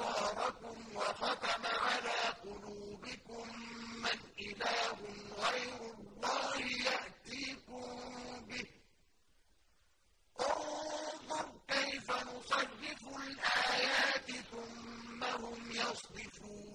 أبصاركم وختم على قلوبكم من إله غير الله يأتيكم به. انظر كيف نصرف الآيات ثم هم يصرفون.